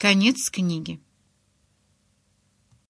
Конец книги.